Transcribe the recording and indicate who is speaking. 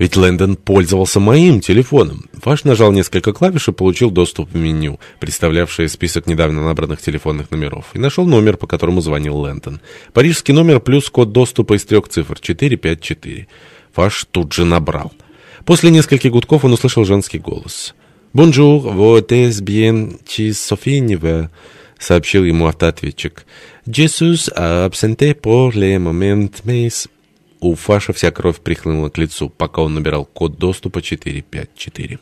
Speaker 1: Ведь Лэндон пользовался моим телефоном. Фаш нажал несколько клавиш и получил доступ в меню, представлявшее список недавно набранных телефонных номеров, и нашел номер, по которому звонил Лэндон. Парижский номер плюс код доступа из трех цифр 454. Фаш тут же набрал. После нескольких гудков он услышал женский голос. «Bonjour, vous êtes bien chez Sophie Neveu», — сообщил ему автоответчик. «Je suis absente pour le moment, mais...» У Фаша вся кровь прихлынула к лицу, пока он набирал код доступа 454.